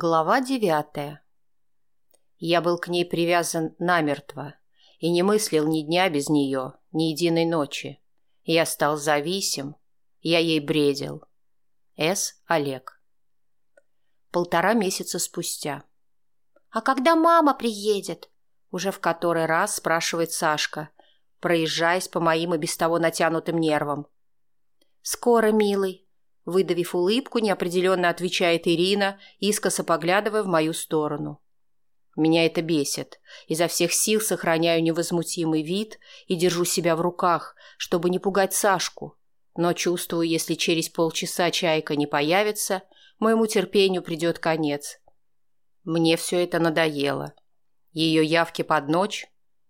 Глава девятая. Я был к ней привязан намертво и не мыслил ни дня без нее, ни единой ночи. Я стал зависим, я ей бредил. С. Олег. Полтора месяца спустя. «А когда мама приедет?» Уже в который раз спрашивает Сашка, проезжаясь по моим и без того натянутым нервам. «Скоро, милый», Выдавив улыбку, неопределенно отвечает Ирина, искоса поглядывая в мою сторону. Меня это бесит. Изо всех сил сохраняю невозмутимый вид и держу себя в руках, чтобы не пугать Сашку. Но чувствую, если через полчаса чайка не появится, моему терпению придет конец. Мне все это надоело. Ее явки под ночь,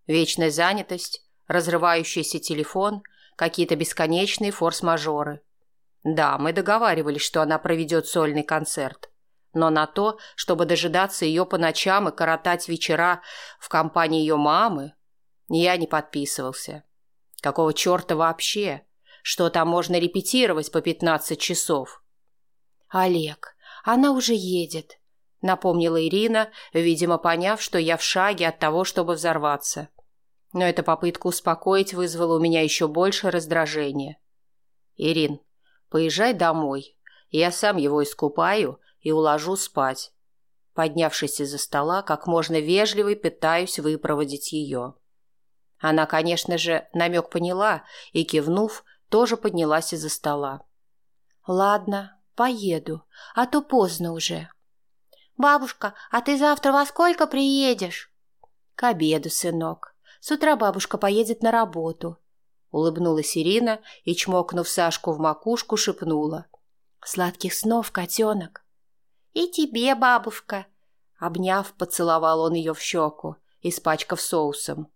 вечная занятость, разрывающийся телефон, какие-то бесконечные форс-мажоры – да, мы договаривались, что она проведет сольный концерт. Но на то, чтобы дожидаться ее по ночам и коротать вечера в компании ее мамы, я не подписывался. Какого черта вообще? Что там можно репетировать по пятнадцать часов? «Олег, она уже едет», — напомнила Ирина, видимо, поняв, что я в шаге от того, чтобы взорваться. Но эта попытка успокоить вызвала у меня еще больше раздражения. «Ирин, Поезжай домой. Я сам его искупаю и уложу спать. Поднявшись из-за стола, как можно вежливой пытаюсь выпроводить ее. Она, конечно же, намек поняла и, кивнув, тоже поднялась из-за стола. «Ладно, поеду, а то поздно уже». «Бабушка, а ты завтра во сколько приедешь?» «К обеду, сынок. С утра бабушка поедет на работу. Улыбнулась Ирина и, чмокнув Сашку в макушку, шепнула. «Сладких снов, котенок!» «И тебе, бабушка!» Обняв, поцеловал он ее в щеку, испачкав соусом.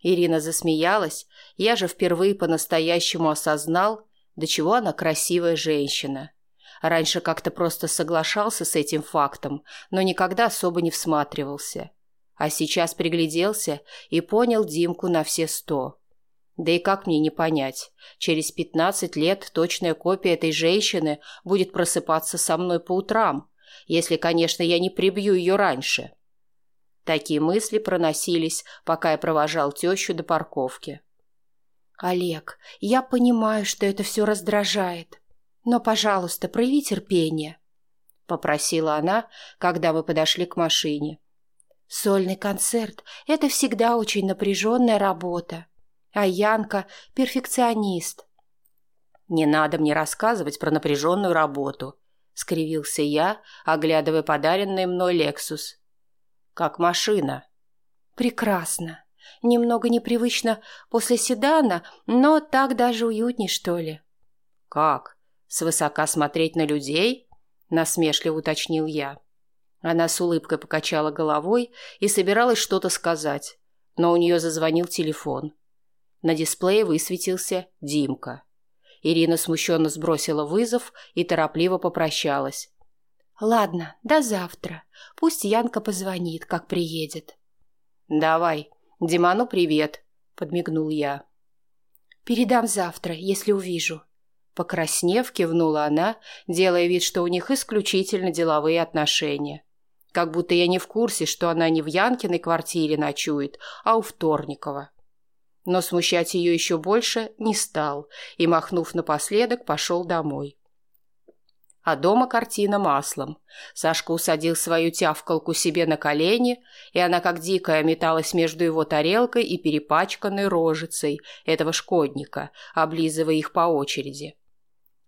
Ирина засмеялась, я же впервые по-настоящему осознал, до чего она красивая женщина. Раньше как-то просто соглашался с этим фактом, но никогда особо не всматривался. А сейчас пригляделся и понял Димку на все сто. Да и как мне не понять, через пятнадцать лет точная копия этой женщины будет просыпаться со мной по утрам, если, конечно, я не прибью ее раньше. Такие мысли проносились, пока я провожал тещу до парковки. «Олег, я понимаю, что это все раздражает, но, пожалуйста, прояви терпение», — попросила она, когда мы подошли к машине. «Сольный концерт — это всегда очень напряженная работа. А Янка – перфекционист. «Не надо мне рассказывать про напряженную работу», – скривился я, оглядывая подаренный мной «Лексус». «Как машина». «Прекрасно. Немного непривычно после седана, но так даже уютней, что ли». «Как? Свысока смотреть на людей?» – насмешливо уточнил я. Она с улыбкой покачала головой и собиралась что-то сказать, но у нее зазвонил телефон. На дисплее высветился Димка. Ирина смущенно сбросила вызов и торопливо попрощалась. «Ладно, до завтра. Пусть Янка позвонит, как приедет». «Давай. Диману привет», — подмигнул я. «Передам завтра, если увижу». Покраснев, кивнула она, делая вид, что у них исключительно деловые отношения. Как будто я не в курсе, что она не в Янкиной квартире ночует, а у Вторникова но смущать ее еще больше не стал и, махнув напоследок, пошел домой. А дома картина маслом. Сашка усадил свою тявкалку себе на колени, и она, как дикая, металась между его тарелкой и перепачканной рожицей этого шкодника, облизывая их по очереди.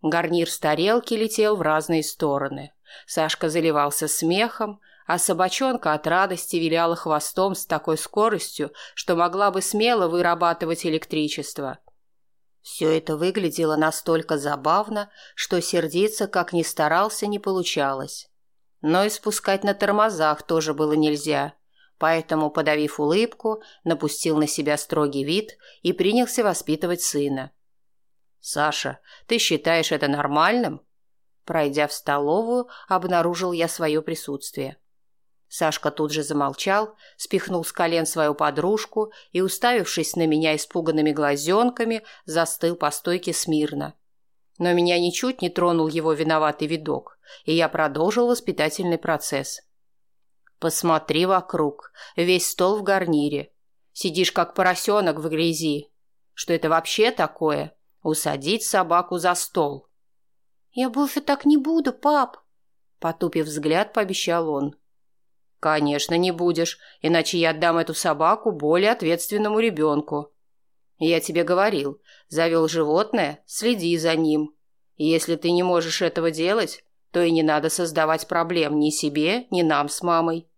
Гарнир с тарелки летел в разные стороны. Сашка заливался смехом, а собачонка от радости виляла хвостом с такой скоростью, что могла бы смело вырабатывать электричество. Все это выглядело настолько забавно, что сердиться, как ни старался, не получалось. Но и спускать на тормозах тоже было нельзя, поэтому, подавив улыбку, напустил на себя строгий вид и принялся воспитывать сына. «Саша, ты считаешь это нормальным?» Пройдя в столовую, обнаружил я свое присутствие. Сашка тут же замолчал, спихнул с колен свою подружку и, уставившись на меня испуганными глазенками, застыл по стойке смирно. Но меня ничуть не тронул его виноватый видок, и я продолжил воспитательный процесс. «Посмотри вокруг, весь стол в гарнире. Сидишь, как поросенок в грязи. Что это вообще такое? Усадить собаку за стол». «Я больше так не буду, пап», — потупив взгляд, пообещал он. «Конечно, не будешь, иначе я отдам эту собаку более ответственному ребенку. Я тебе говорил, завел животное, следи за ним. если ты не можешь этого делать, то и не надо создавать проблем ни себе, ни нам с мамой.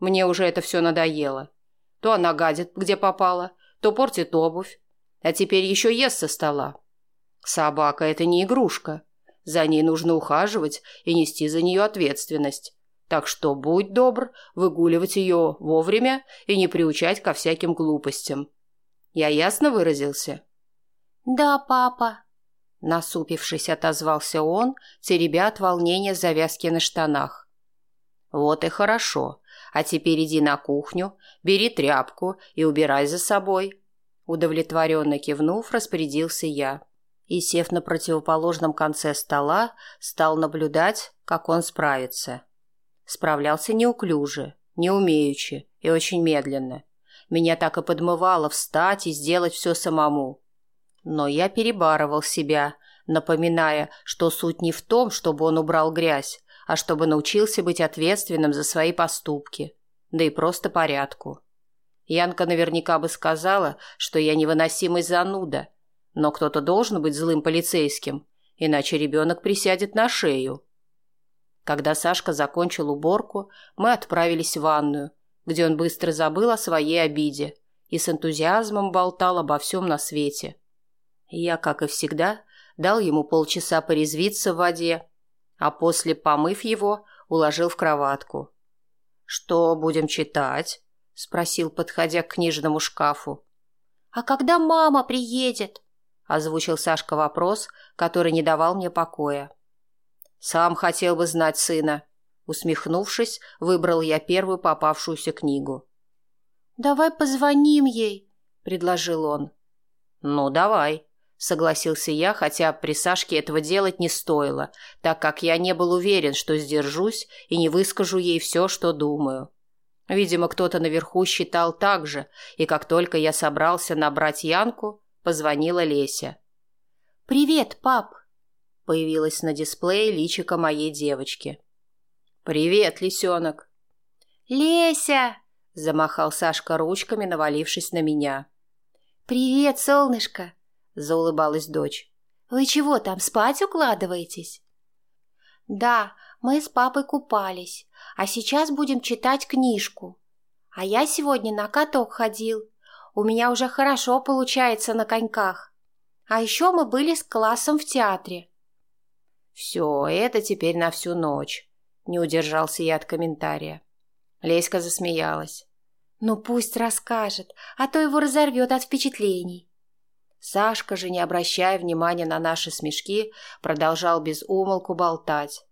Мне уже это все надоело. То она гадит, где попала, то портит обувь, а теперь еще ест со стола. Собака – это не игрушка. За ней нужно ухаживать и нести за нее ответственность. Так что будь добр выгуливать ее вовремя и не приучать ко всяким глупостям. Я ясно выразился? Да, папа. Насупившись, отозвался он, теребя от волнения завязки на штанах. Вот и хорошо. А теперь иди на кухню, бери тряпку и убирай за собой. Удовлетворенно кивнув, распорядился я. И, сев на противоположном конце стола, стал наблюдать, как он справится. Справлялся неуклюже, неумеючи и очень медленно. Меня так и подмывало встать и сделать все самому. Но я перебарывал себя, напоминая, что суть не в том, чтобы он убрал грязь, а чтобы научился быть ответственным за свои поступки, да и просто порядку. Янка наверняка бы сказала, что я невыносимый зануда, но кто-то должен быть злым полицейским, иначе ребенок присядет на шею. Когда Сашка закончил уборку, мы отправились в ванную, где он быстро забыл о своей обиде и с энтузиазмом болтал обо всем на свете. Я, как и всегда, дал ему полчаса порезвиться в воде, а после, помыв его, уложил в кроватку. «Что будем читать?» — спросил, подходя к книжному шкафу. «А когда мама приедет?» — озвучил Сашка вопрос, который не давал мне покоя. Сам хотел бы знать сына. Усмехнувшись, выбрал я первую попавшуюся книгу. «Давай позвоним ей», — предложил он. «Ну, давай», — согласился я, хотя при Сашке этого делать не стоило, так как я не был уверен, что сдержусь и не выскажу ей все, что думаю. Видимо, кто-то наверху считал так же, и как только я собрался набрать Янку, позвонила Леся. «Привет, пап!» Появилась на дисплее личико моей девочки. «Привет, лисенок!» «Леся!» – замахал Сашка ручками, навалившись на меня. «Привет, солнышко!» – заулыбалась дочь. «Вы чего там, спать укладываетесь?» «Да, мы с папой купались, а сейчас будем читать книжку. А я сегодня на каток ходил. У меня уже хорошо получается на коньках. А еще мы были с классом в театре. «Все, это теперь на всю ночь», — не удержался я от комментария. Леська засмеялась. «Ну пусть расскажет, а то его разорвет от впечатлений». Сашка же, не обращая внимания на наши смешки, продолжал без умолку болтать.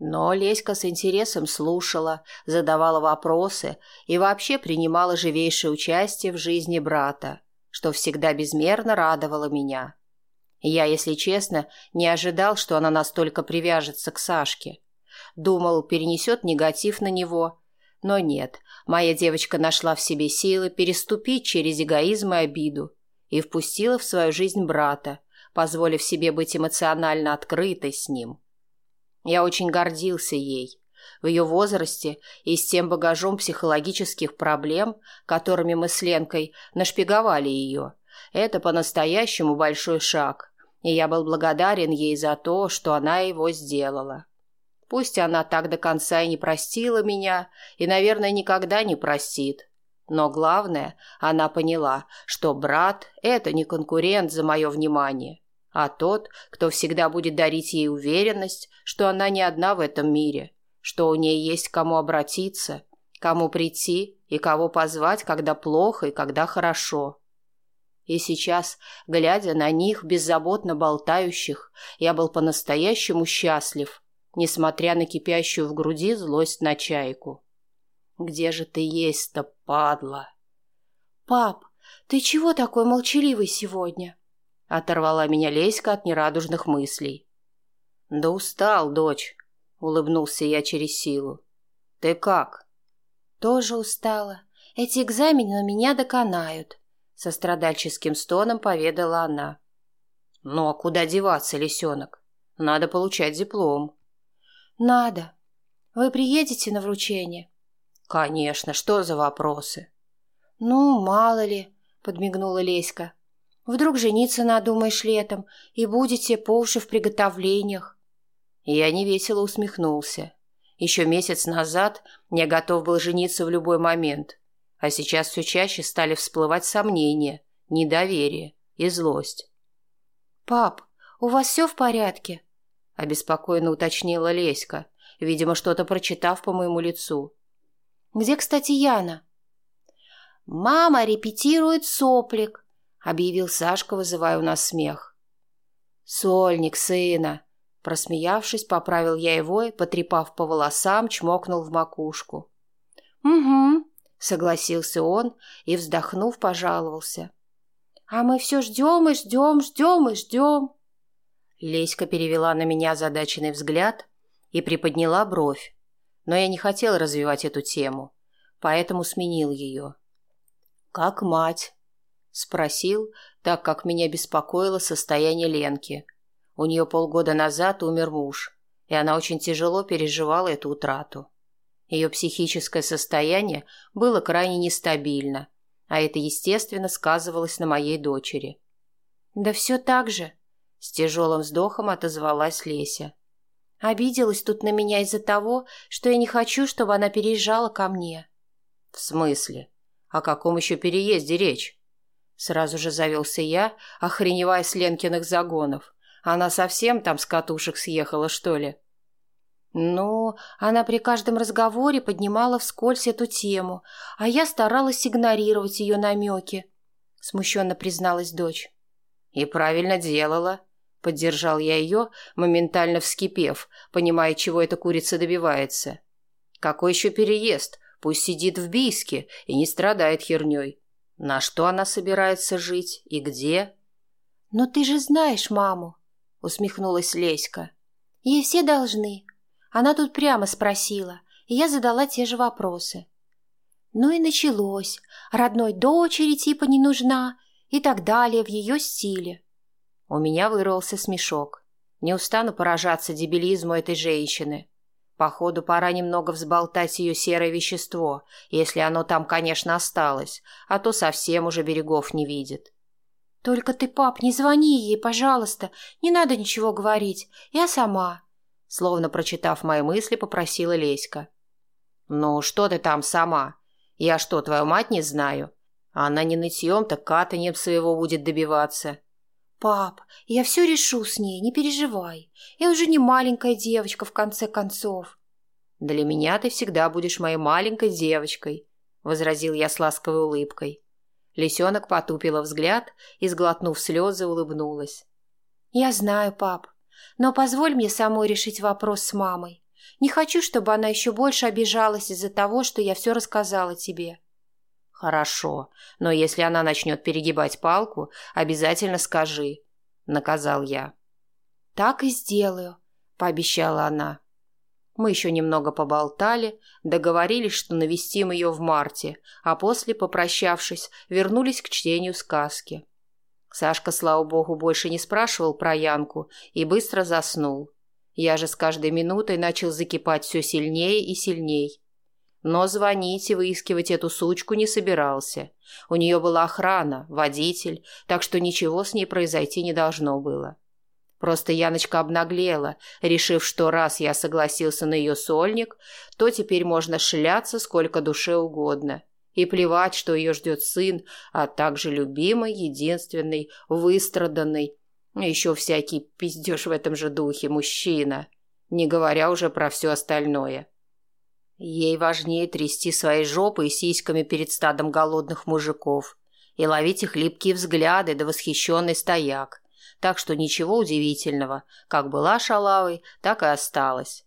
Но Леська с интересом слушала, задавала вопросы и вообще принимала живейшее участие в жизни брата, что всегда безмерно радовало меня. Я, если честно, не ожидал, что она настолько привяжется к Сашке. Думал, перенесет негатив на него. Но нет, моя девочка нашла в себе силы переступить через эгоизм и обиду и впустила в свою жизнь брата, позволив себе быть эмоционально открытой с ним. Я очень гордился ей. В ее возрасте и с тем багажом психологических проблем, которыми мы с Ленкой нашпиговали ее, это по-настоящему большой шаг – и я был благодарен ей за то, что она его сделала. Пусть она так до конца и не простила меня, и, наверное, никогда не простит. Но главное, она поняла, что брат – это не конкурент за мое внимание, а тот, кто всегда будет дарить ей уверенность, что она не одна в этом мире, что у ней есть кому обратиться, кому прийти и кого позвать, когда плохо и когда хорошо. И сейчас, глядя на них, беззаботно болтающих, я был по-настоящему счастлив, несмотря на кипящую в груди злость на чайку. «Где же ты есть-то, падла?» «Пап, ты чего такой молчаливый сегодня?» — оторвала меня Леська от нерадужных мыслей. «Да устал, дочь», — улыбнулся я через силу. «Ты как?» «Тоже устала. Эти экзамены меня доконают», — со страдальческим стоном поведала она. «Ну а куда деваться, лисенок? Надо получать диплом». «Надо. Вы приедете на вручение?» «Конечно. Что за вопросы?» «Ну, мало ли», — подмигнула Леська. «Вдруг жениться надумаешь летом и будете по уши в приготовлениях». Я невесело усмехнулся. Еще месяц назад я готов был жениться в любой момент, а сейчас все чаще стали всплывать сомнения, недоверие и злость. «Пап, у вас все в порядке?» – обеспокоенно уточнила Леська, видимо, что-то прочитав по моему лицу. «Где, кстати, Яна?» «Мама репетирует соплик», — объявил Сашка, вызывая у нас смех. «Сольник сына», — просмеявшись, поправил я его и, потрепав по волосам, чмокнул в макушку. «Угу», — согласился он и, вздохнув, пожаловался. «А мы все ждем и ждем, ждем и ждем». Леська перевела на меня задаченный взгляд и приподняла бровь, но я не хотел развивать эту тему, поэтому сменил ее. «Как мать?» – спросил, так как меня беспокоило состояние Ленки. У нее полгода назад умер муж, и она очень тяжело переживала эту утрату. Ее психическое состояние было крайне нестабильно, а это, естественно, сказывалось на моей дочери. «Да все так же», – с тяжелым вздохом отозвалась Леся. «Обиделась тут на меня из-за того, что я не хочу, чтобы она переезжала ко мне». «В смысле?» О каком еще переезде речь? Сразу же завелся я, охреневая с Ленкиных загонов. Она совсем там с катушек съехала, что ли? Ну, она при каждом разговоре поднимала вскользь эту тему, а я старалась игнорировать ее намеки, смущенно призналась дочь. И правильно делала. Поддержал я ее, моментально вскипев, понимая, чего эта курица добивается. Какой еще переезд? Пусть сидит в Бийске и не страдает херней. На что она собирается жить и где? «Но ты же знаешь маму», — усмехнулась Леська. «Ей все должны. Она тут прямо спросила, и я задала те же вопросы. Ну и началось. Родной дочери типа не нужна и так далее в ее стиле. У меня вырвался смешок. Не устану поражаться дебилизму этой женщины. Походу, пора немного взболтать ее серое вещество, если оно там, конечно, осталось, а то совсем уже берегов не видит. «Только ты, пап, не звони ей, пожалуйста, не надо ничего говорить, я сама», словно прочитав мои мысли, попросила Леська. «Ну, что ты там сама? Я что, твою мать не знаю? Она не нытьем, так катанием своего будет добиваться». «Пап, я все решу с ней, не переживай. Я уже не маленькая девочка, в конце концов». «Для меня ты всегда будешь моей маленькой девочкой», — возразил я с ласковой улыбкой. Лисенок потупила взгляд и, сглотнув слезы, улыбнулась. «Я знаю, пап, но позволь мне самой решить вопрос с мамой. Не хочу, чтобы она еще больше обижалась из-за того, что я все рассказала тебе». «Хорошо, но если она начнет перегибать палку, обязательно скажи», — наказал я. «Так и сделаю», — пообещала она. Мы еще немного поболтали, договорились, что навестим ее в марте, а после, попрощавшись, вернулись к чтению сказки. Сашка, слава богу, больше не спрашивал про Янку и быстро заснул. Я же с каждой минутой начал закипать все сильнее и сильней. Но звонить и выискивать эту сучку не собирался. У нее была охрана, водитель, так что ничего с ней произойти не должно было. Просто Яночка обнаглела, решив, что раз я согласился на ее сольник, то теперь можно шляться сколько душе угодно. И плевать, что ее ждет сын, а также любимый, единственный, выстраданный, еще всякий пиздеж в этом же духе мужчина, не говоря уже про все остальное. Ей важнее трясти своей жопой и сиськами перед стадом голодных мужиков и ловить их липкие взгляды да восхищенный стояк. Так что ничего удивительного, как была шалавой, так и осталась.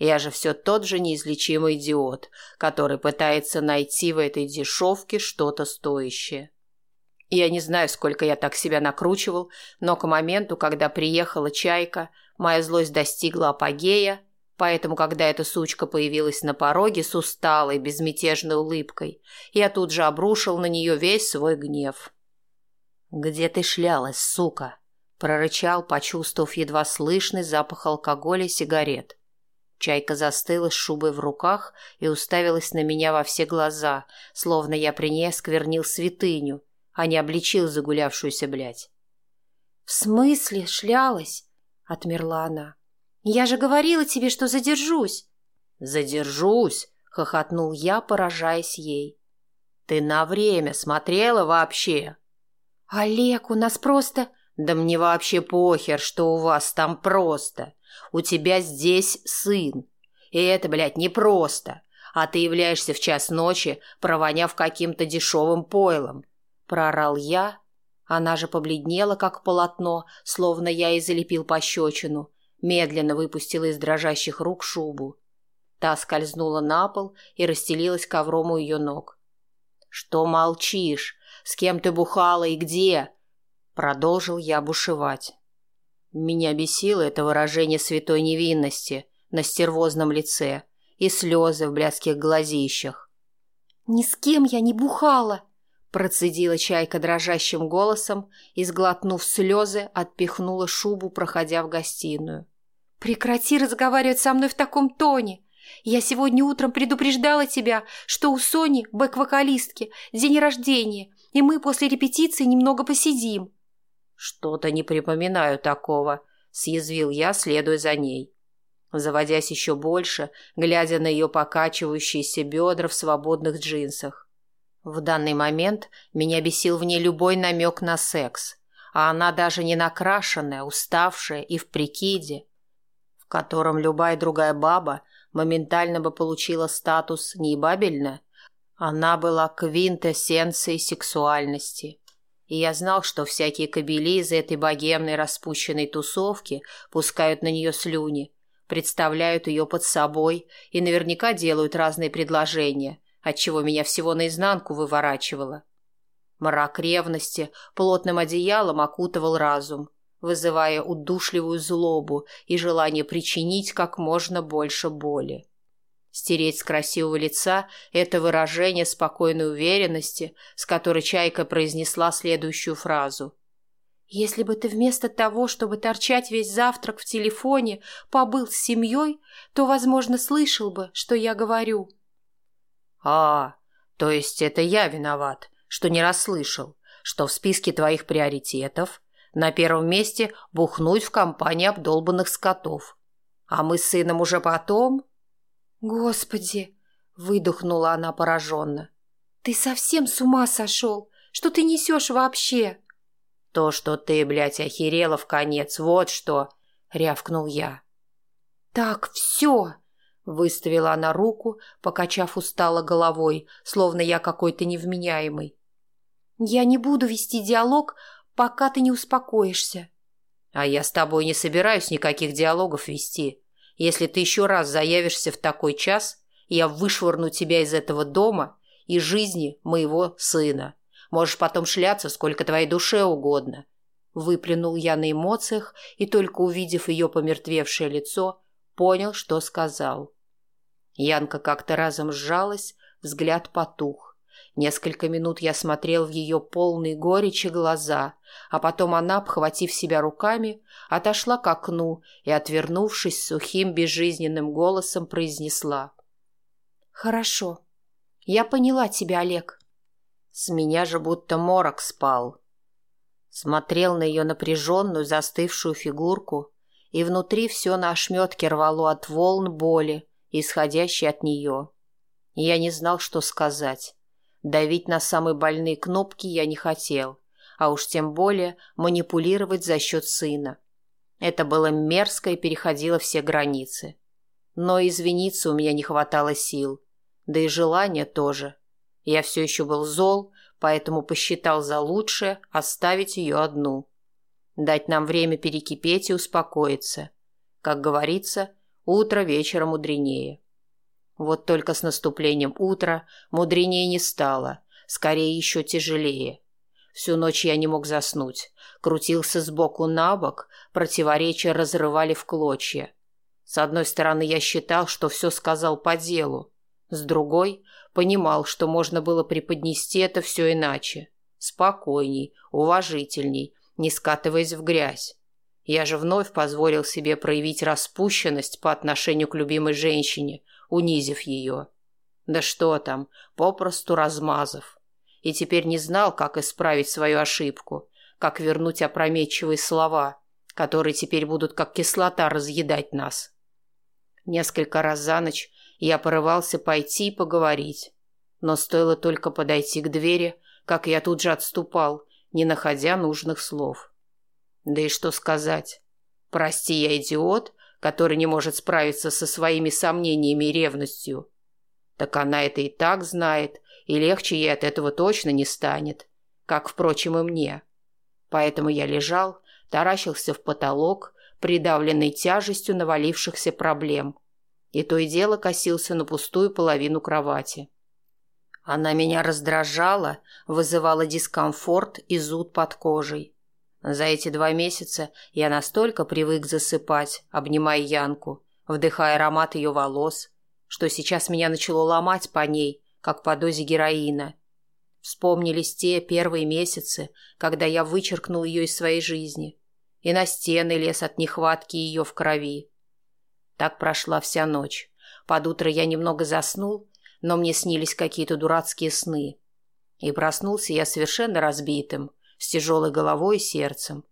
Я же все тот же неизлечимый идиот, который пытается найти в этой дешевке что-то стоящее. Я не знаю, сколько я так себя накручивал, но к моменту, когда приехала чайка, моя злость достигла апогея, поэтому, когда эта сучка появилась на пороге с усталой, безмятежной улыбкой, я тут же обрушил на нее весь свой гнев. «Где ты шлялась, сука?» – прорычал, почувствовав едва слышный запах алкоголя и сигарет. Чайка застыла с шубой в руках и уставилась на меня во все глаза, словно я при ней осквернил святыню, а не обличил загулявшуюся блядь. «В смысле шлялась?» — отмерла она. «Я же говорила тебе, что задержусь». «Задержусь!» — хохотнул я, поражаясь ей. «Ты на время смотрела вообще?» «Олег, у нас просто...» «Да мне вообще похер, что у вас там просто. У тебя здесь сын. И это, блядь, непросто. А ты являешься в час ночи, провоняв каким-то дешевым пойлом. Проорал я. Она же побледнела, как полотно, словно я и залепил пощечину. Медленно выпустила из дрожащих рук шубу. Та скользнула на пол и расстелилась ковром у ее ног. «Что молчишь? С кем ты бухала и где?» Продолжил я бушевать. Меня бесило это выражение святой невинности на стервозном лице и слезы в блядских глазищах. «Ни с кем я не бухала!» Процедила чайка дрожащим голосом и, сглотнув слезы, отпихнула шубу, проходя в гостиную. «Прекрати разговаривать со мной в таком тоне! Я сегодня утром предупреждала тебя, что у Сони, бэк-вокалистки, день рождения, и мы после репетиции немного посидим. «Что-то не припоминаю такого», — съязвил я, следуя за ней. Заводясь еще больше, глядя на ее покачивающиеся бедра в свободных джинсах. В данный момент меня бесил в ней любой намек на секс, а она даже не накрашенная, уставшая и в прикиде, в котором любая другая баба моментально бы получила статус неебабельно, она была квинтэссенцией сексуальности и я знал, что всякие кобели из этой богемной распущенной тусовки пускают на нее слюни, представляют ее под собой и наверняка делают разные предложения, отчего меня всего наизнанку выворачивало. Мрак ревности плотным одеялом окутывал разум, вызывая удушливую злобу и желание причинить как можно больше боли. Стереть с красивого лица это выражение спокойной уверенности, с которой Чайка произнесла следующую фразу. «Если бы ты вместо того, чтобы торчать весь завтрак в телефоне, побыл с семьей, то, возможно, слышал бы, что я говорю». «А, то есть это я виноват, что не расслышал, что в списке твоих приоритетов на первом месте бухнуть в компании обдолбанных скотов, а мы с сыном уже потом...» «Господи!» — выдохнула она пораженно. «Ты совсем с ума сошел? Что ты несешь вообще?» «То, что ты, блядь, охерела в конец, вот что!» — рявкнул я. «Так, все!» — выставила она руку, покачав устало головой, словно я какой-то невменяемый. «Я не буду вести диалог, пока ты не успокоишься». «А я с тобой не собираюсь никаких диалогов вести. Если ты еще раз заявишься в такой час, я вышвырну тебя из этого дома и жизни моего сына. Можешь потом шляться, сколько твоей душе угодно. Выплюнул я на эмоциях и, только увидев ее помертвевшее лицо, понял, что сказал. Янка как-то разом сжалась, взгляд потух. Несколько минут я смотрел в ее полные горечи глаза, а потом она, обхватив себя руками, отошла к окну и, отвернувшись сухим безжизненным голосом, произнесла. «Хорошо. Я поняла тебя, Олег». С меня же будто морок спал. Смотрел на ее напряженную, застывшую фигурку, и внутри все на ошметке рвало от волн боли, исходящей от нее. я не знал, что сказать. Давить на самые больные кнопки я не хотел, а уж тем более манипулировать за счет сына. Это было мерзко и переходило все границы. Но извиниться у меня не хватало сил, да и желания тоже. Я все еще был зол, поэтому посчитал за лучшее оставить ее одну. Дать нам время перекипеть и успокоиться. Как говорится, утро вечера мудренее. Вот только с наступлением утра мудренее не стало, скорее еще тяжелее. Всю ночь я не мог заснуть. Крутился сбоку на бок, противоречия разрывали в клочья. С одной стороны, я считал, что все сказал по делу. С другой, понимал, что можно было преподнести это все иначе. Спокойней, уважительней, не скатываясь в грязь. Я же вновь позволил себе проявить распущенность по отношению к любимой женщине, унизив ее. Да что там, попросту размазав. И теперь не знал, как исправить свою ошибку, как вернуть опрометчивые слова, которые теперь будут как кислота разъедать нас. Несколько раз за ночь я порывался пойти и поговорить. Но стоило только подойти к двери, как я тут же отступал, не находя нужных слов. Да и что сказать? Прости, я идиот, который не может справиться со своими сомнениями и ревностью. Так она это и так знает, и легче ей от этого точно не станет, как, впрочем, и мне. Поэтому я лежал, таращился в потолок, придавленный тяжестью навалившихся проблем, и то и дело косился на пустую половину кровати. Она меня раздражала, вызывала дискомфорт и зуд под кожей. За эти два месяца я настолько привык засыпать, обнимая Янку, вдыхая аромат ее волос, что сейчас меня начало ломать по ней, как по дозе героина. Вспомнились те первые месяцы, когда я вычеркнул ее из своей жизни, и на стены лез от нехватки ее в крови. Так прошла вся ночь. Под утро я немного заснул, но мне снились какие-то дурацкие сны. И проснулся я совершенно разбитым, с тяжелой головой и сердцем.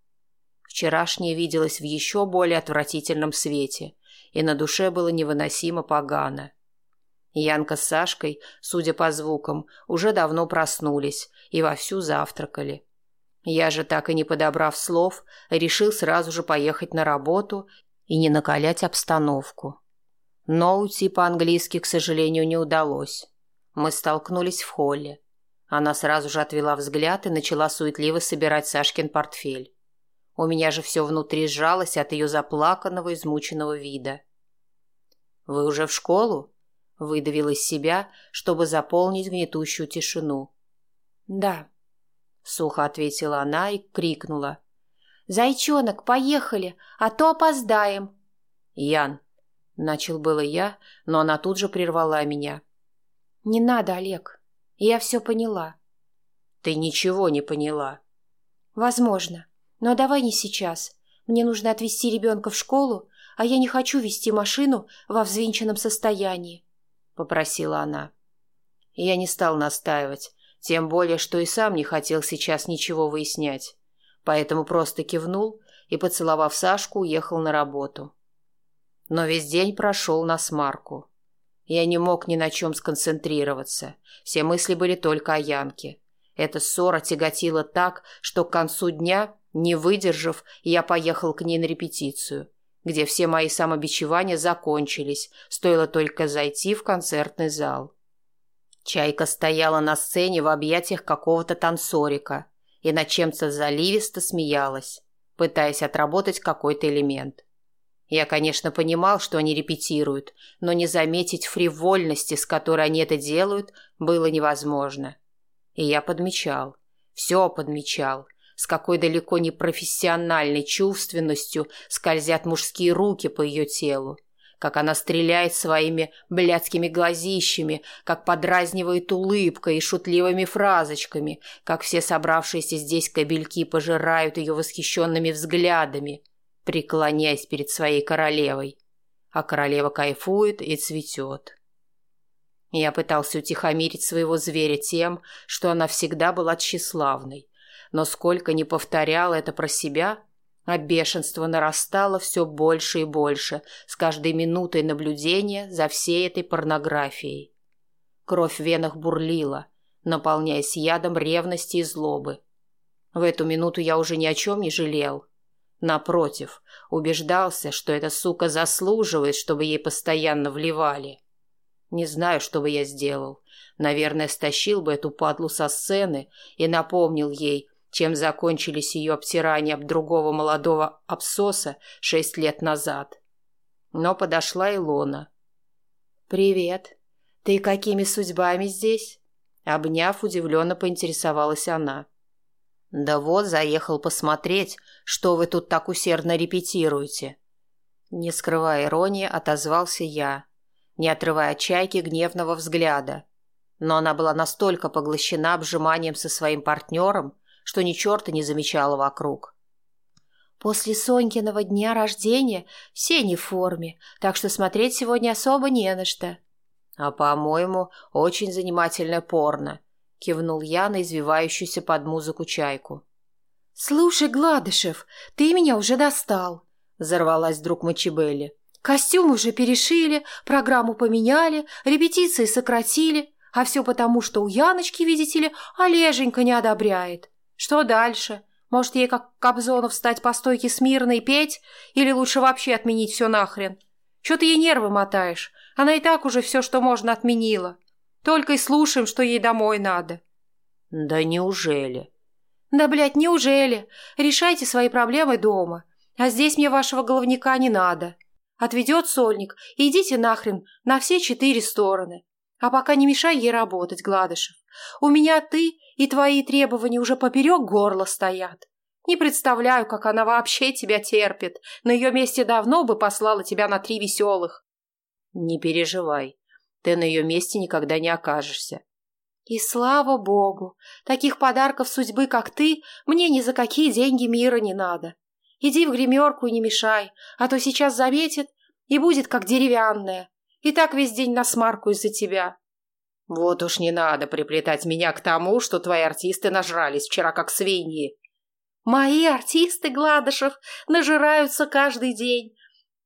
Вчерашнее виделось в еще более отвратительном свете, и на душе было невыносимо погано. Янка с Сашкой, судя по звукам, уже давно проснулись и вовсю завтракали. Я же, так и не подобрав слов, решил сразу же поехать на работу и не накалять обстановку. Но уйти по-английски, к сожалению, не удалось. Мы столкнулись в холле. Она сразу же отвела взгляд и начала суетливо собирать Сашкин портфель. У меня же все внутри сжалось от ее заплаканного, измученного вида. «Вы уже в школу?» – выдавил из себя, чтобы заполнить гнетущую тишину. «Да», – сухо ответила она и крикнула. «Зайчонок, поехали, а то опоздаем!» «Ян!» – начал было я, но она тут же прервала меня. «Не надо, Олег. Я все поняла. Ты ничего не поняла. Возможно. Но давай не сейчас. Мне нужно отвезти ребенка в школу, а я не хочу вести машину во взвинченном состоянии, — попросила она. Я не стал настаивать, тем более, что и сам не хотел сейчас ничего выяснять. Поэтому просто кивнул и, поцеловав Сашку, уехал на работу. Но весь день прошел на смарку. Я не мог ни на чем сконцентрироваться. Все мысли были только о Янке. Эта ссора тяготила так, что к концу дня, не выдержав, я поехал к ней на репетицию, где все мои самобичевания закончились, стоило только зайти в концертный зал. Чайка стояла на сцене в объятиях какого-то танцорика и над чем-то заливисто смеялась, пытаясь отработать какой-то элемент. Я, конечно, понимал, что они репетируют, но не заметить фривольности, с которой они это делают, было невозможно. И я подмечал, все подмечал, с какой далеко не профессиональной чувственностью скользят мужские руки по ее телу, как она стреляет своими блядскими глазищами, как подразнивает улыбкой и шутливыми фразочками, как все собравшиеся здесь кобельки пожирают ее восхищенными взглядами – преклоняясь перед своей королевой. А королева кайфует и цветет. Я пытался утихомирить своего зверя тем, что она всегда была тщеславной, но сколько не повторял это про себя, а бешенство нарастало все больше и больше с каждой минутой наблюдения за всей этой порнографией. Кровь в венах бурлила, наполняясь ядом ревности и злобы. В эту минуту я уже ни о чем не жалел. Напротив, убеждался, что эта сука заслуживает, чтобы ей постоянно вливали. Не знаю, что бы я сделал. Наверное, стащил бы эту падлу со сцены и напомнил ей, чем закончились ее обтирания об другого молодого абсоса шесть лет назад. Но подошла Илона. «Привет. Ты какими судьбами здесь?» Обняв, удивленно поинтересовалась она. Да вот, заехал посмотреть, что вы тут так усердно репетируете. Не скрывая иронии, отозвался я, не отрывая от чайки гневного взгляда. Но она была настолько поглощена обжиманием со своим партнером, что ни черта не замечала вокруг. После Сонькиного дня рождения все не в форме, так что смотреть сегодня особо не на что. А, по-моему, очень занимательное порно, кивнул я на извивающуюся под музыку чайку. Слушай, Гладышев, ты меня уже достал, взорвалась вдруг Мачебелли. Костюм уже перешили, программу поменяли, репетиции сократили, а все потому, что у Яночки, видите ли, Олеженька не одобряет. Что дальше? Может, ей как Кобзонов встать по стойке смирно и петь? Или лучше вообще отменить все нахрен? Че ты ей нервы мотаешь? Она и так уже все, что можно, отменила. Только и слушаем, что ей домой надо. Да неужели? Да, блядь, неужели? Решайте свои проблемы дома. А здесь мне вашего головника не надо. Отведет сольник, и идите нахрен на все четыре стороны. А пока не мешай ей работать, Гладышев. У меня ты и твои требования уже поперек горла стоят. Не представляю, как она вообще тебя терпит. На ее месте давно бы послала тебя на три веселых. Не переживай, ты на ее месте никогда не окажешься. И слава богу, таких подарков судьбы, как ты, мне ни за какие деньги мира не надо. Иди в гримерку и не мешай, а то сейчас заметит и будет как деревянная. И так весь день насмарку из-за тебя. Вот уж не надо приплетать меня к тому, что твои артисты нажрались вчера как свиньи. Мои артисты, Гладышев, нажираются каждый день.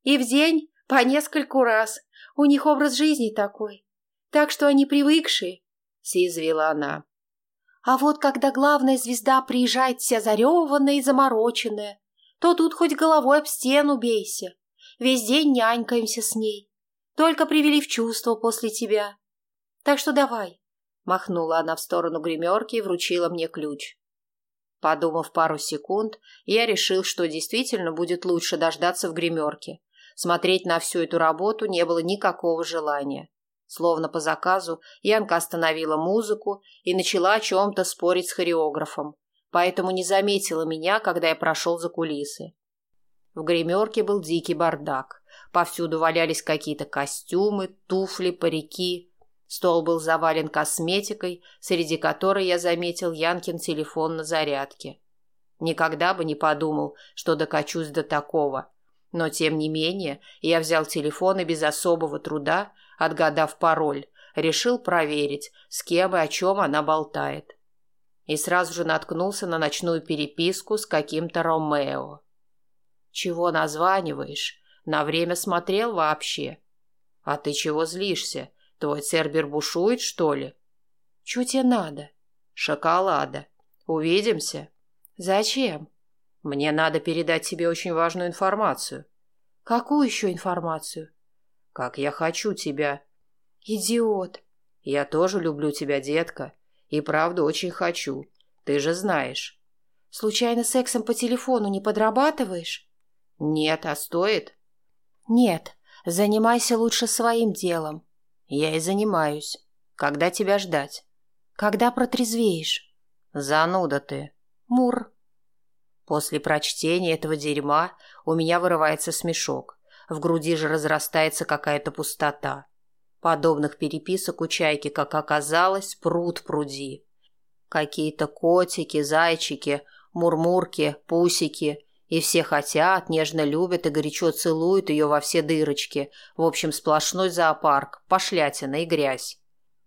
И в день по нескольку раз. У них образ жизни такой. Так что они привыкшие, — съязвила она. А вот когда главная звезда приезжает вся зареванная и замороченная, то тут хоть головой об стену бейся. Весь день нянькаемся с ней. Только привели в чувство после тебя. Так что давай. Махнула она в сторону гримерки и вручила мне ключ. Подумав пару секунд, я решил, что действительно будет лучше дождаться в гримерке. Смотреть на всю эту работу не было никакого желания. Словно по заказу, Янка остановила музыку и начала о чем-то спорить с хореографом, поэтому не заметила меня, когда я прошел за кулисы. В гримерке был дикий бардак. Повсюду валялись какие-то костюмы, туфли, парики. Стол был завален косметикой, среди которой я заметил Янкин телефон на зарядке. Никогда бы не подумал, что докачусь до такого. Но, тем не менее, я взял телефон и без особого труда, отгадав пароль, решил проверить, с кем и о чем она болтает. И сразу же наткнулся на ночную переписку с каким-то Ромео. «Чего названиваешь? На время смотрел вообще?» «А ты чего злишься? Твой цербер бушует, что ли? Чё тебе надо? Шоколада. Увидимся? Зачем? Мне надо передать тебе очень важную информацию. Какую еще информацию? Как я хочу тебя. Идиот. Я тоже люблю тебя, детка. И правда очень хочу. Ты же знаешь. Случайно сексом по телефону не подрабатываешь? Нет, а стоит? Нет. Занимайся лучше своим делом. Я и занимаюсь. Когда тебя ждать? Когда протрезвеешь? Зануда ты. Мур. После прочтения этого дерьма у меня вырывается смешок. В груди же разрастается какая-то пустота. Подобных переписок у чайки, как оказалось, пруд пруди. Какие-то котики, зайчики, мурмурки, пусики и все хотят, нежно любят и горячо целуют ее во все дырочки. В общем, сплошной зоопарк, пошлятина и грязь.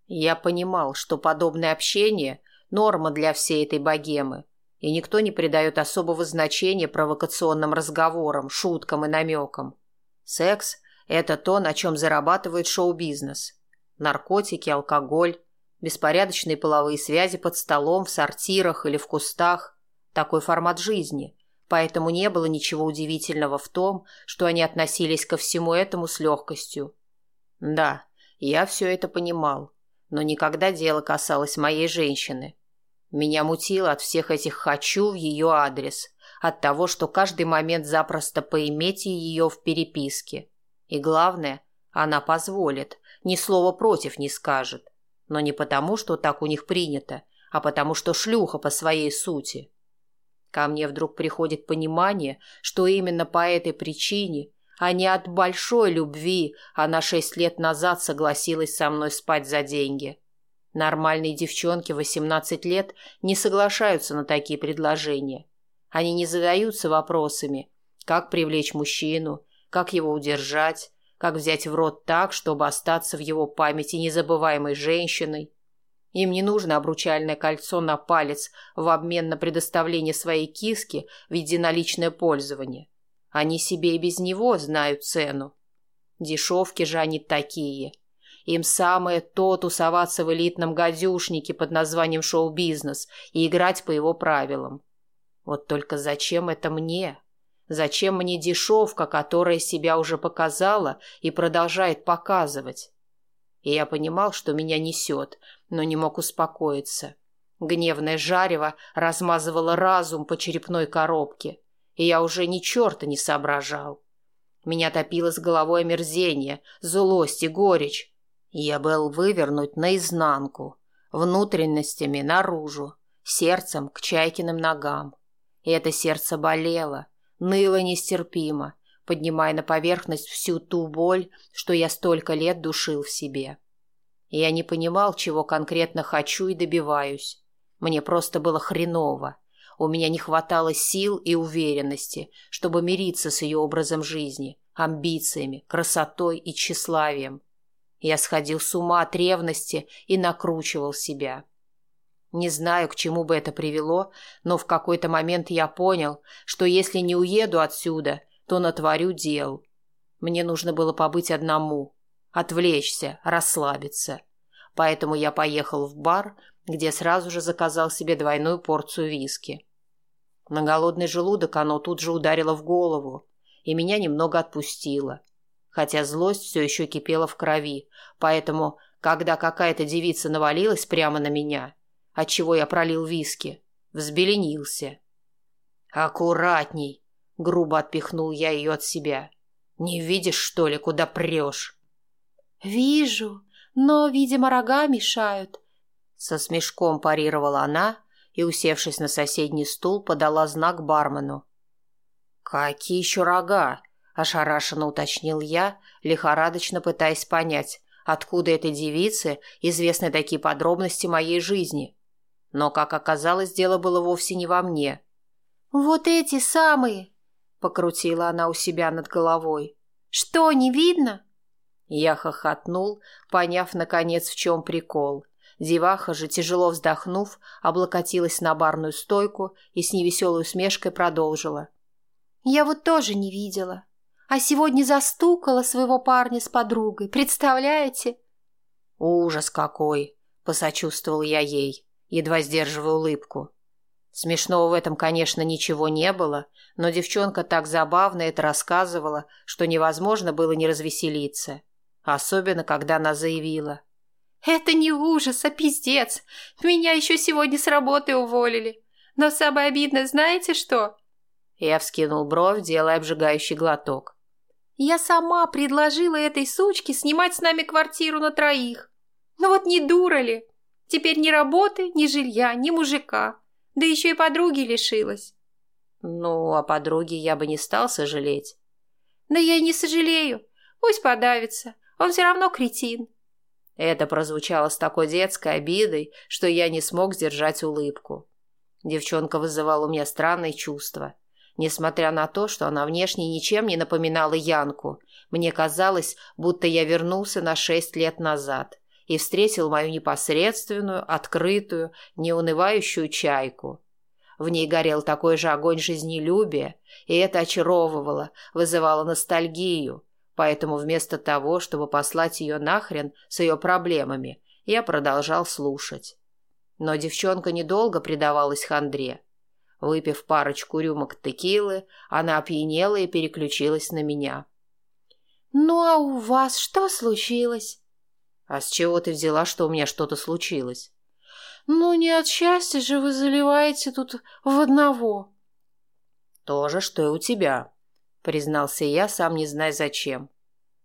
Я понимал, что подобное общение – норма для всей этой богемы, и никто не придает особого значения провокационным разговорам, шуткам и намекам. Секс – это то, на чем зарабатывает шоу-бизнес. Наркотики, алкоголь, беспорядочные половые связи под столом, в сортирах или в кустах – такой формат жизни – Поэтому не было ничего удивительного в том, что они относились ко всему этому с легкостью. Да, я все это понимал, но никогда дело касалось моей женщины. Меня мутило от всех этих «хочу» в ее адрес, от того, что каждый момент запросто поиметь ее в переписке. И главное, она позволит, ни слова против не скажет. Но не потому, что так у них принято, а потому, что шлюха по своей сути – Ко мне вдруг приходит понимание, что именно по этой причине, а не от большой любви, она шесть лет назад согласилась со мной спать за деньги. Нормальные девчонки 18 лет не соглашаются на такие предложения. Они не задаются вопросами, как привлечь мужчину, как его удержать, как взять в рот так, чтобы остаться в его памяти незабываемой женщиной. Им не нужно обручальное кольцо на палец в обмен на предоставление своей киски в единоличное пользование. Они себе и без него знают цену. Дешевки же они такие. Им самое то тусоваться в элитном гадюшнике под названием шоу-бизнес и играть по его правилам. Вот только зачем это мне? Зачем мне дешевка, которая себя уже показала и продолжает показывать? И я понимал, что меня несет, но не мог успокоиться. Гневное жарево размазывало разум по черепной коробке, и я уже ни черта не соображал. Меня топило с головой омерзение, злость и горечь. Я был вывернуть наизнанку, внутренностями наружу, сердцем к чайкиным ногам. И это сердце болело, ныло нестерпимо, поднимая на поверхность всю ту боль, что я столько лет душил в себе. Я не понимал, чего конкретно хочу и добиваюсь. Мне просто было хреново. У меня не хватало сил и уверенности, чтобы мириться с ее образом жизни, амбициями, красотой и тщеславием. Я сходил с ума от ревности и накручивал себя. Не знаю, к чему бы это привело, но в какой-то момент я понял, что если не уеду отсюда, то натворю дел. Мне нужно было побыть одному, отвлечься, расслабиться. Поэтому я поехал в бар, где сразу же заказал себе двойную порцию виски. На голодный желудок оно тут же ударило в голову, и меня немного отпустило. Хотя злость все еще кипела в крови, поэтому, когда какая-то девица навалилась прямо на меня, отчего я пролил виски. Взбеленился. «Аккуратней!» — грубо отпихнул я ее от себя. «Не видишь, что ли, куда прешь?» «Вижу, но, видимо, рога мешают». Со смешком парировала она и, усевшись на соседний стул, подала знак бармену. «Какие еще рога?» – ошарашенно уточнил я, лихорадочно пытаясь понять, откуда этой девице известны такие подробности моей жизни. Но, как оказалось, дело было вовсе не во мне. «Вот эти самые!» — покрутила она у себя над головой. «Что, не видно?» Я хохотнул, поняв, наконец, в чем прикол. Деваха же, тяжело вздохнув, облокотилась на барную стойку и с невеселой усмешкой продолжила. «Я вот тоже не видела. А сегодня застукала своего парня с подругой. Представляете?» «Ужас какой!» — посочувствовал я ей едва сдерживая улыбку. Смешного в этом, конечно, ничего не было, но девчонка так забавно это рассказывала, что невозможно было не развеселиться. Особенно, когда она заявила. «Это не ужас, а пиздец. Меня еще сегодня с работы уволили. Но самое обидное знаете что?» Я вскинул бровь, делая обжигающий глоток. «Я сама предложила этой сучке снимать с нами квартиру на троих. Ну вот не дура ли? Теперь ни работы, ни жилья, ни мужика. Да еще и подруги лишилась. Ну, о подруге я бы не стал сожалеть. Да я и не сожалею. Пусть подавится. Он все равно кретин. Это прозвучало с такой детской обидой, что я не смог сдержать улыбку. Девчонка вызывала у меня странные чувства. Несмотря на то, что она внешне ничем не напоминала Янку, мне казалось, будто я вернулся на шесть лет назад и встретил мою непосредственную, открытую, неунывающую чайку. В ней горел такой же огонь жизнелюбия, и это очаровывало, вызывало ностальгию. Поэтому вместо того, чтобы послать ее нахрен с ее проблемами, я продолжал слушать. Но девчонка недолго предавалась хандре. Выпив парочку рюмок текилы, она опьянела и переключилась на меня. «Ну а у вас что случилось?» «А с чего ты взяла, что у меня что-то случилось?» «Ну, не от счастья же вы заливаете тут в одного». «То же, что и у тебя», — признался я, сам не зная зачем.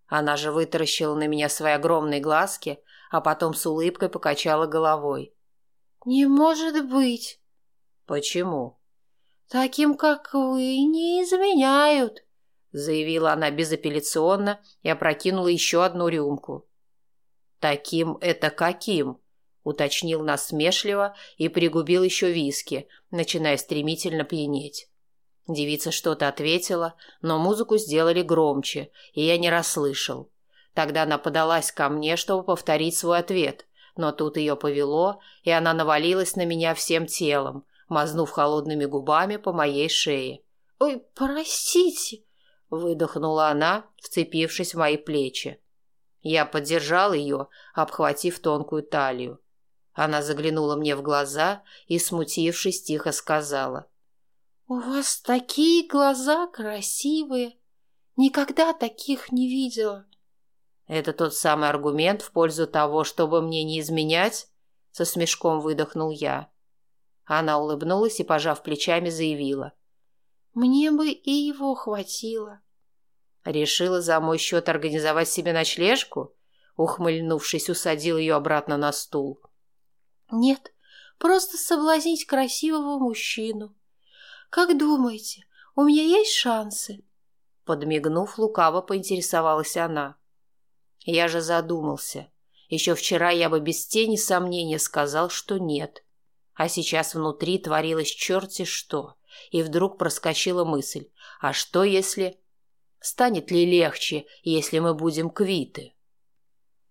Она же вытаращила на меня свои огромные глазки, а потом с улыбкой покачала головой. «Не может быть». «Почему?» Таким, как вы, не изменяют, заявила она безапелляционно и опрокинула еще одну рюмку. Таким это каким? уточнил насмешливо и пригубил еще виски, начиная стремительно пьянеть. Девица что-то ответила, но музыку сделали громче, и я не расслышал. Тогда она подалась ко мне, чтобы повторить свой ответ, но тут ее повело, и она навалилась на меня всем телом, мазнув холодными губами по моей шее. «Ой, простите!» – выдохнула она, вцепившись в мои плечи. Я поддержал ее, обхватив тонкую талию. Она заглянула мне в глаза и, смутившись, тихо сказала. «У вас такие глаза красивые! Никогда таких не видела!» «Это тот самый аргумент в пользу того, чтобы мне не изменять?» Со смешком выдохнул я. Она улыбнулась и, пожав плечами, заявила. «Мне бы и его хватило». Решила за мой счет организовать себе ночлежку? Ухмыльнувшись, усадил ее обратно на стул. «Нет, просто соблазнить красивого мужчину. Как думаете, у меня есть шансы?» Подмигнув, лукаво поинтересовалась она. Я же задумался. Еще вчера я бы без тени сомнения сказал, что нет. А сейчас внутри творилось черти что. И вдруг проскочила мысль. А что если... Станет ли легче, если мы будем квиты?